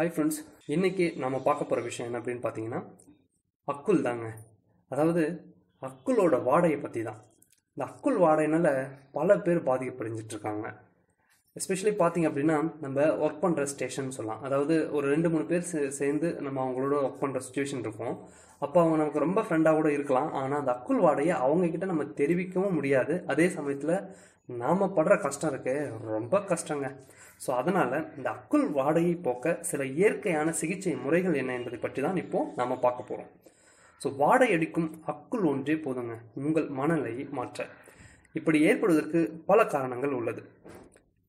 Hi friends இன்றைக்கி நம்ம பார்க்க போகிற விஷயம் என்ன அப்படின்னு பார்த்தீங்கன்னா அக்குள் தாங்க. அதாவது அக்குளோட வாடையை பற்றி தான் இந்த அக்குள் வாடையினால் பல பேர் பாதிக்கப்படைஞ்சிட்ருக்காங்க. எஸ்பெஷலி பார்த்தீங்க அப்படின்னா நம்ம ஒர்க் பண்ணுற ஸ்டேஷன் சொல்லலாம். அதாவது ஒரு ரெண்டு மூணு பேர் சே- சேர்ந்து நம்ம அவங்களோட ஒர்க் பண்ணுற சுச்சுவேஷன் இருக்கும். அப்போ அவங்க நமக்கு ரொம்ப ஃப்ரெண்டாக கூட இருக்கலாம். ஆனால் அந்த அக்குள் வாடையை அவங்கக்கிட்ட நம்ம தெரிவிக்கவும் முடியாது. அதே சமயத்தில் நாம் படுற கஷ்டம் இருக்கே ரொம்ப கஷ்டங்க. ஸோ அதனால் இந்த அக்குள் வாடையை போக்க சில இயற்கையான சிகிச்சை முறைகள் என்ன என்பதை பற்றி தான் இப்போது நாம் பார்க்க போகிறோம் ஸோ வாடை அடிக்கும் அக்குள் ஒன்றே போதுங்க. உங்கள் மனநிலையை மாற்ற. இப்படி ஏற்படுவதற்கு பல காரணங்கள் உள்ளது.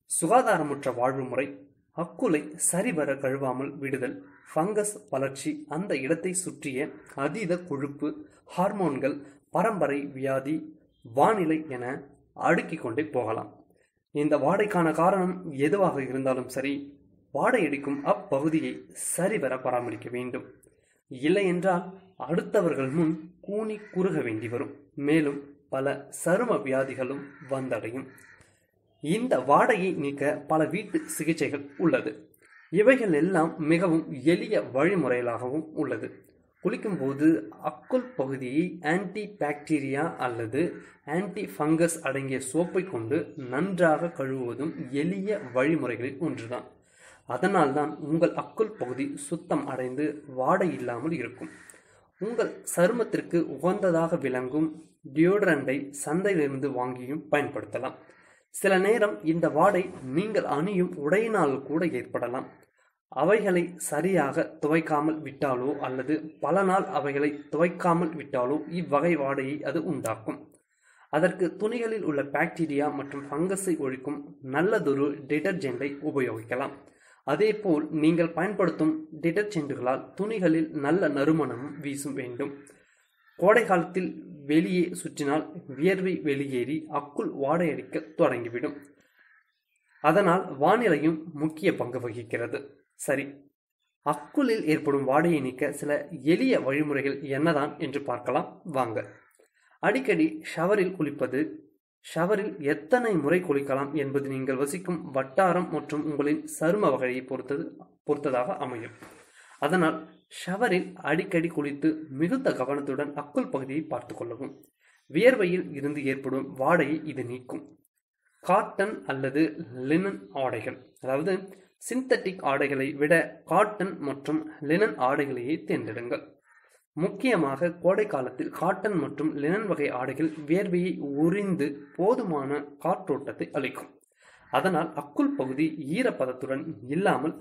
சுகாதாரமுற்ற வாழ்வு முறை அக்குலை சரிவர கழுவாமல் விடுதல் ஃபங்கஸ் வளர்ச்சி அந்த இடத்தை சுற்றிய அதீத கொழுப்பு ஹார்மோன்கள் பரம்பரை வியாதி வானிலை என அடுக்கிக் கொண்டே போகலாம். இந்த வாடைக்கான காரணம் எதுவாக இருந்தாலும் சரி வாடை அடிக்கும் அப்பகுதியை சரிவர பராமரிக்க வேண்டும். இல்லை என்றால் அடுத்தவர்கள் முன் கூனி குறுக வேண்டி வரும். மேலும் பல சரும வியாதிகளும் வந்தடையும். இந்த வாடையை நீக்க பல வீட்டு சிகிச்சைகள் உள்ளது. இவைகள் எல்லாம் மிகவும் எளிய வழிமுறைகளாகவும் உள்ளது. குளிக்கும்போது அக்குள் பகுதியை ஆன்டி பாக்டீரியா அல்லது ஆன்டி ஃபங்கஸ் அடங்கிய சோப்பை கொண்டு நன்றாக கழுவுவதும் எளிய வழிமுறைகளில் ஒன்றுதான். அதனால்தான் உங்கள் அக்குள் பகுதி சுத்தம் அடைந்து வாடை இல்லாமல் இருக்கும். உங்கள் சருமத்திற்கு உகந்ததாக விளங்கும் டியோடரண்டை சந்தையிலிருந்து வாங்கியும் பயன்படுத்தலாம். சில நேரம் இந்த வாடை நீங்கள் அணியும் உடையினால் கூட ஏற்படலாம். அவைகளை சரியாக துவைக்காமல் விட்டாலோ அல்லது பல நாள் அவைகளை துவைக்காமல் விட்டாலோ இவ்வகை வாடையை அது உண்டாக்கும். அதற்கு துணிகளில் உள்ள பாக்டீரியா மற்றும் ஃபங்கஸை ஒழிக்கும் நல்லதொரு டிடர்ஜெண்டை உபயோகிக்கலாம். அதேபோல் நீங்கள் பயன்படுத்தும் டிடர்ஜென்ட்டுகளால் துணிகளில் நல்ல நறுமணமும் வீசும் வேண்டும். கோடை காலத்தில் வெளியே சுற்றினால் வியர்வை வெளியேறி அக்குள் வாடையடிக்க தொடங்கிவிடும். அதனால் வானிலையும் முக்கிய பங்கு வகிக்கிறது. சரி. அக்குளில் ஏற்படும் வாடையை நீக்க சில எளிய வழிமுறைகள் என்னதான் என்று பார்க்கலாம். வாங்க. அடிக்கடி ஷவரில் குளிப்பது ஷவரில் எத்தனை முறை குளிக்கலாம் என்பது நீங்கள் வசிக்கும் வட்டாரம் மற்றும் உங்களின் சரும வகையை பொறுத்தது பொறுத்ததாக அமையும். அதனால் ஷவரில் அடிக்கடி குளித்து மிகுந்த கவனத்துடன் அக்குள் பகுதியை பார்த்து கொள்ளவும். வியர்வையில் இருந்து ஏற்படும் வாடையை இது நீக்கும். காட்டன் அல்லது லினன் ஆடைகள். அதாவது சிந்தட்டிக் ஆடைகளை விட காட்டன் மற்றும் லினன் ஆடைகளையே தேர்ந்தெடுங்கள். முக்கியமாக கோடை காலத்தில் காட்டன் மற்றும் லினன் வகை ஆடைகள் வேர்வையை உறிந்து போதுமான காற்றோட்டத்தை அளிக்கும். அதனால் அக்குள் பகுதி ஈரப்பதத்துடன் இல்லாமல்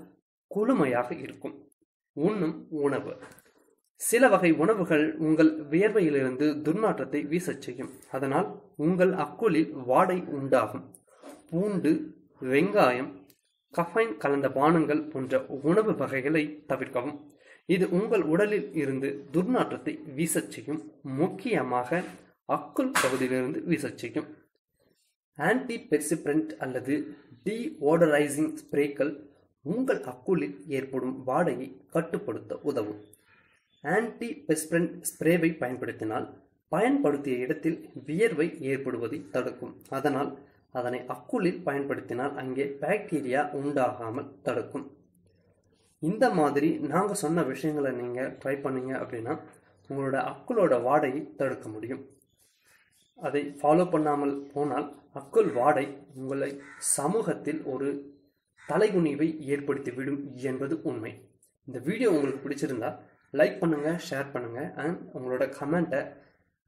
குளுமையாக இருக்கும். உண்ணும் உணவு. சில வகை உணவுகள் உங்கள் வியர்வையிலிருந்து துர்நாற்றத்தை வீசச் செய்யும். அதனால் உங்கள் அக்குளில் வாடை உண்டாகும். பூண்டு வெங்காயம் கஃபைன் கலந்த பானங்கள் போன்ற உணவு வகைகளை தவிர்க்கவும். இது உங்கள் உடலில் இருந்து துர்நாற்றத்தை வீசச் செய்யும். முக்கியமாக அக்குள் பகுதியிலிருந்து வீசச் செய்யும். ஆன்டி பெர்சிப்ரண்ட் அல்லது டி ஓடரைசிங் ஸ்ப்ரேக்கள் உங்கள் அக்குளில் ஏற்படும் வாடையை கட்டுப்படுத்த உதவும். ஆன்டி பெஸ்பிரண்ட் ஸ்ப்ரேவை பயன்படுத்தினால் பயன்படுத்திய இடத்தில் வியர்வை ஏற்படுவதை தடுக்கும். அதனால் அதனை அக்குளில் பயன்படுத்தினால் அங்கே பாக்டீரியா உண்டாகாமல் தடுக்கும். இந்த மாதிரி நாங்கள் சொன்ன விஷயங்களை நீங்கள் ட்ரை பண்ணீங்க அப்படின்னா உங்களோட அக்குளோட வாடையை தடுக்க முடியும். அதை ஃபாலோ பண்ணாமல் போனால் அக்குள் வாடை உங்களை சமூகத்தில் ஒரு தலைகுனிவை ஏற்படுத்திவிடும் என்பது உண்மை. இந்த வீடியோ உங்களுக்கு பிடிச்சிருந்தா லைக் பண்ணுங்கள் ஷேர் பண்ணுங்கள் அண்ட் உங்களோட கமெண்ட்டை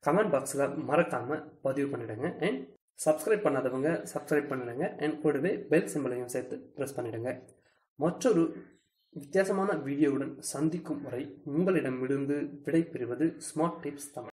கமெண்ட் பாக்ஸில் மறக்காமல் பதிவு பண்ணிவிடுங்க அண்ட் சப்ஸ்கிரைப் பண்ணாதவங்க சப்ஸ்கிரைப் பண்ணிடுங்க அண்ட் கூடவே பெல் சிம்பிளையும் சேர்த்து ப்ரெஸ் பண்ணிவிடுங்க மற்றொரு வித்தியாசமான வீடியோவுடன் சந்திக்கும் வரை உங்களிடமிருந்து விடை பெறுவது ஸ்மார்ட் டிப்ஸ் தமிழ்.